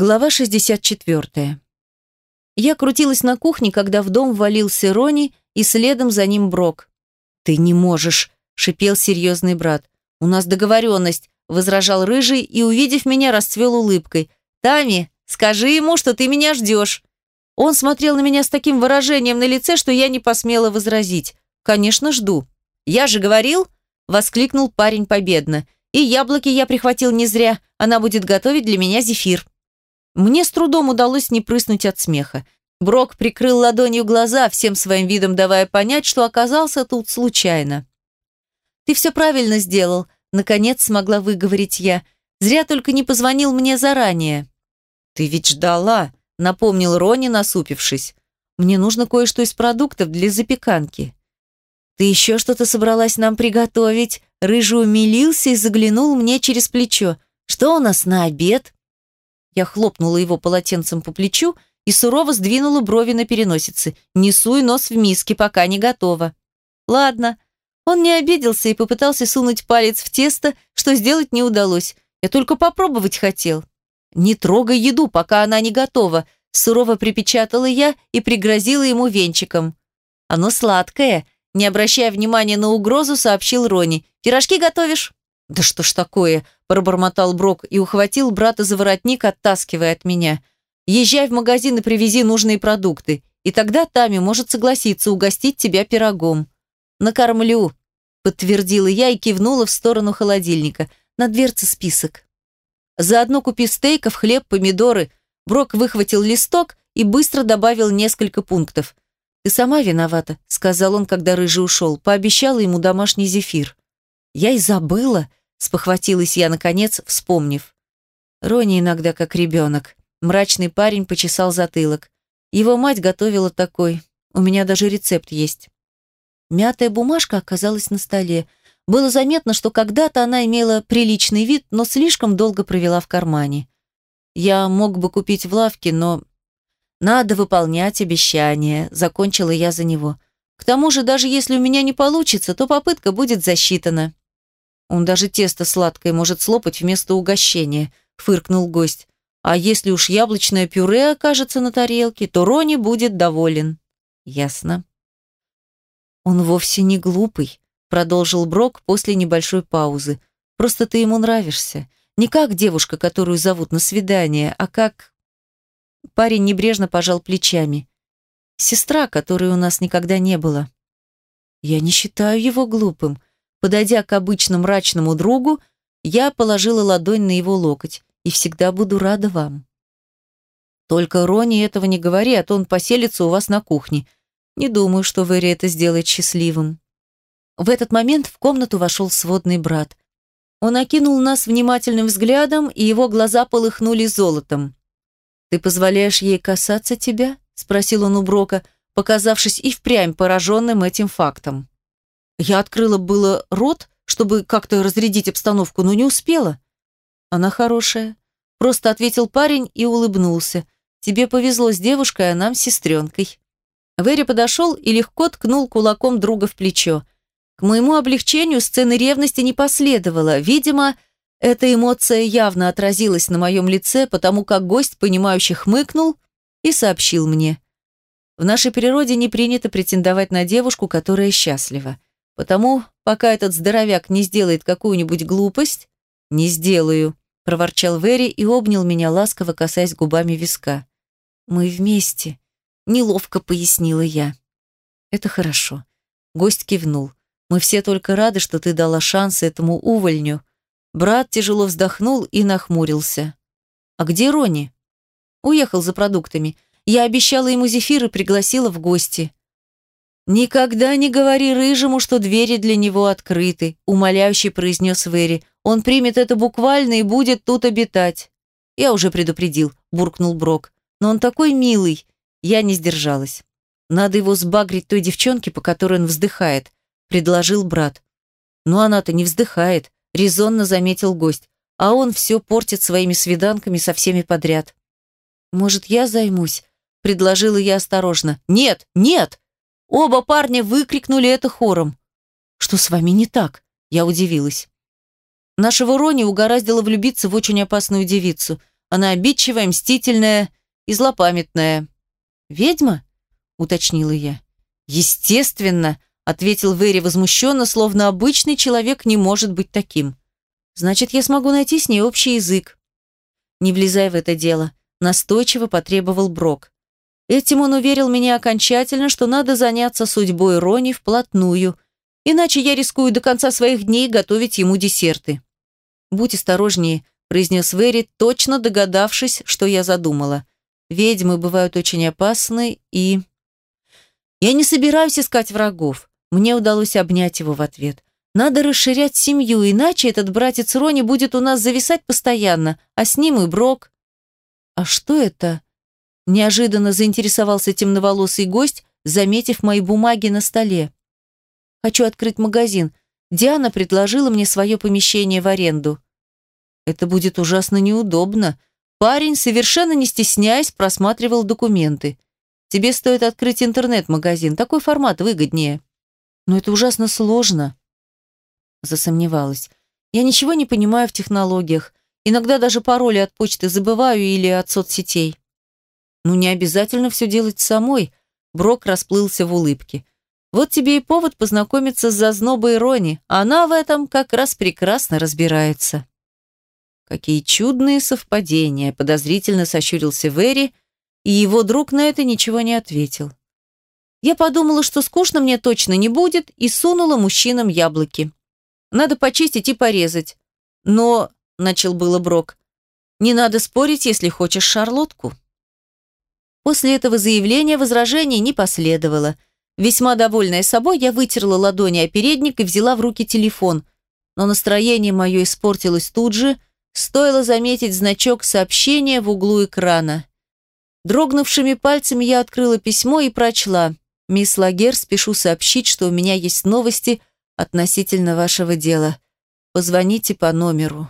Глава 64. Я крутилась на кухне, когда в дом ввалился Рони и следом за ним Брок. «Ты не можешь», — шипел серьезный брат. «У нас договоренность», — возражал Рыжий и, увидев меня, расцвел улыбкой. «Тами, скажи ему, что ты меня ждешь». Он смотрел на меня с таким выражением на лице, что я не посмела возразить. «Конечно, жду». «Я же говорил», — воскликнул парень победно. «И яблоки я прихватил не зря. Она будет готовить для меня зефир». Мне с трудом удалось не прыснуть от смеха. Брок прикрыл ладонью глаза, всем своим видом давая понять, что оказался тут случайно. «Ты все правильно сделал», — наконец смогла выговорить я. «Зря только не позвонил мне заранее». «Ты ведь ждала», — напомнил Рони, насупившись. «Мне нужно кое-что из продуктов для запеканки». «Ты еще что-то собралась нам приготовить?» Рыжий умилился и заглянул мне через плечо. «Что у нас на обед?» Я хлопнула его полотенцем по плечу и сурово сдвинула брови на переносице. «Не суй нос в миске, пока не готово». «Ладно». Он не обиделся и попытался сунуть палец в тесто, что сделать не удалось. Я только попробовать хотел. «Не трогай еду, пока она не готова», сурово припечатала я и пригрозила ему венчиком. «Оно сладкое», не обращая внимания на угрозу, сообщил Рони. «Пирожки готовишь?» «Да что ж такое?» – пробормотал Брок и ухватил брата за воротник, оттаскивая от меня. «Езжай в магазин и привези нужные продукты, и тогда Тами может согласиться угостить тебя пирогом». «Накормлю», – подтвердила я и кивнула в сторону холодильника. На дверце список. «Заодно купи стейков, хлеб, помидоры». Брок выхватил листок и быстро добавил несколько пунктов. «Ты сама виновата», – сказал он, когда Рыжий ушел. Пообещала ему домашний зефир. Я и забыла, Спохватилась я, наконец, вспомнив. Рони иногда как ребенок. Мрачный парень почесал затылок. Его мать готовила такой. У меня даже рецепт есть. Мятая бумажка оказалась на столе. Было заметно, что когда-то она имела приличный вид, но слишком долго провела в кармане. Я мог бы купить в лавке, но... Надо выполнять обещания, закончила я за него. К тому же, даже если у меня не получится, то попытка будет засчитана. Он даже тесто сладкое может слопать вместо угощения», – фыркнул гость. «А если уж яблочное пюре окажется на тарелке, то Рони будет доволен». «Ясно». «Он вовсе не глупый», – продолжил Брок после небольшой паузы. «Просто ты ему нравишься. Не как девушка, которую зовут на свидание, а как...» Парень небрежно пожал плечами. «Сестра, которой у нас никогда не было». «Я не считаю его глупым», Подойдя к обычному мрачному другу, я положила ладонь на его локоть и всегда буду рада вам. Только Рони этого не говори, а то он поселится у вас на кухне. Не думаю, что Вэри это сделает счастливым. В этот момент в комнату вошел сводный брат. Он окинул нас внимательным взглядом, и его глаза полыхнули золотом. «Ты позволяешь ей касаться тебя?» – спросил он у Брока, показавшись и впрямь пораженным этим фактом. Я открыла было рот, чтобы как-то разрядить обстановку, но не успела. Она хорошая. Просто ответил парень и улыбнулся. Тебе повезло с девушкой, а нам с сестренкой. Вэри подошел и легко ткнул кулаком друга в плечо. К моему облегчению сцены ревности не последовало. Видимо, эта эмоция явно отразилась на моем лице, потому как гость, понимающе хмыкнул и сообщил мне. В нашей природе не принято претендовать на девушку, которая счастлива. Потому, пока этот здоровяк не сделает какую-нибудь глупость, не сделаю, проворчал Вэри и обнял меня ласково, касаясь губами виска. Мы вместе, неловко пояснила я. Это хорошо. Гость кивнул. Мы все только рады, что ты дала шанс этому увольню. Брат тяжело вздохнул и нахмурился. А где Рони? Уехал за продуктами. Я обещала ему зефир и пригласила в гости. «Никогда не говори Рыжему, что двери для него открыты», умоляюще произнес Вэри. «Он примет это буквально и будет тут обитать». «Я уже предупредил», буркнул Брок. «Но он такой милый». Я не сдержалась. «Надо его сбагрить той девчонке, по которой он вздыхает», предложил брат. «Но она-то не вздыхает», резонно заметил гость. «А он все портит своими свиданками со всеми подряд». «Может, я займусь?» предложила я осторожно. «Нет, нет!» Оба парня выкрикнули это хором. «Что с вами не так?» Я удивилась. Нашего Рони угораздило влюбиться в очень опасную девицу. Она обидчивая, мстительная и злопамятная. «Ведьма?» – уточнила я. «Естественно!» – ответил Вэри возмущенно, словно обычный человек не может быть таким. «Значит, я смогу найти с ней общий язык». Не влезай в это дело, настойчиво потребовал Брок. Этим он уверил меня окончательно, что надо заняться судьбой Рони вплотную, иначе я рискую до конца своих дней готовить ему десерты. «Будь осторожнее», – произнес Вэри, точно догадавшись, что я задумала. «Ведьмы бывают очень опасны и...» «Я не собираюсь искать врагов». Мне удалось обнять его в ответ. «Надо расширять семью, иначе этот братец Рони будет у нас зависать постоянно, а с ним и Брок». «А что это?» Неожиданно заинтересовался темноволосый гость, заметив мои бумаги на столе. «Хочу открыть магазин. Диана предложила мне свое помещение в аренду». «Это будет ужасно неудобно», Парень, совершенно не стесняясь, просматривал документы. «Тебе стоит открыть интернет-магазин, такой формат выгоднее». «Но это ужасно сложно», – засомневалась. «Я ничего не понимаю в технологиях. Иногда даже пароли от почты забываю или от соцсетей». «Ну, не обязательно все делать самой», – Брок расплылся в улыбке. «Вот тебе и повод познакомиться с зазнобой Рони. Она в этом как раз прекрасно разбирается». Какие чудные совпадения, подозрительно сощурился Вэри, и его друг на это ничего не ответил. Я подумала, что скучно мне точно не будет, и сунула мужчинам яблоки. Надо почистить и порезать. Но, начал было Брок, не надо спорить, если хочешь шарлотку. После этого заявления возражений не последовало. Весьма довольная собой, я вытерла ладони о передник и взяла в руки телефон. Но настроение мое испортилось тут же, Стоило заметить значок сообщения в углу экрана. Дрогнувшими пальцами я открыла письмо и прочла. «Мисс Лагер, спешу сообщить, что у меня есть новости относительно вашего дела. Позвоните по номеру».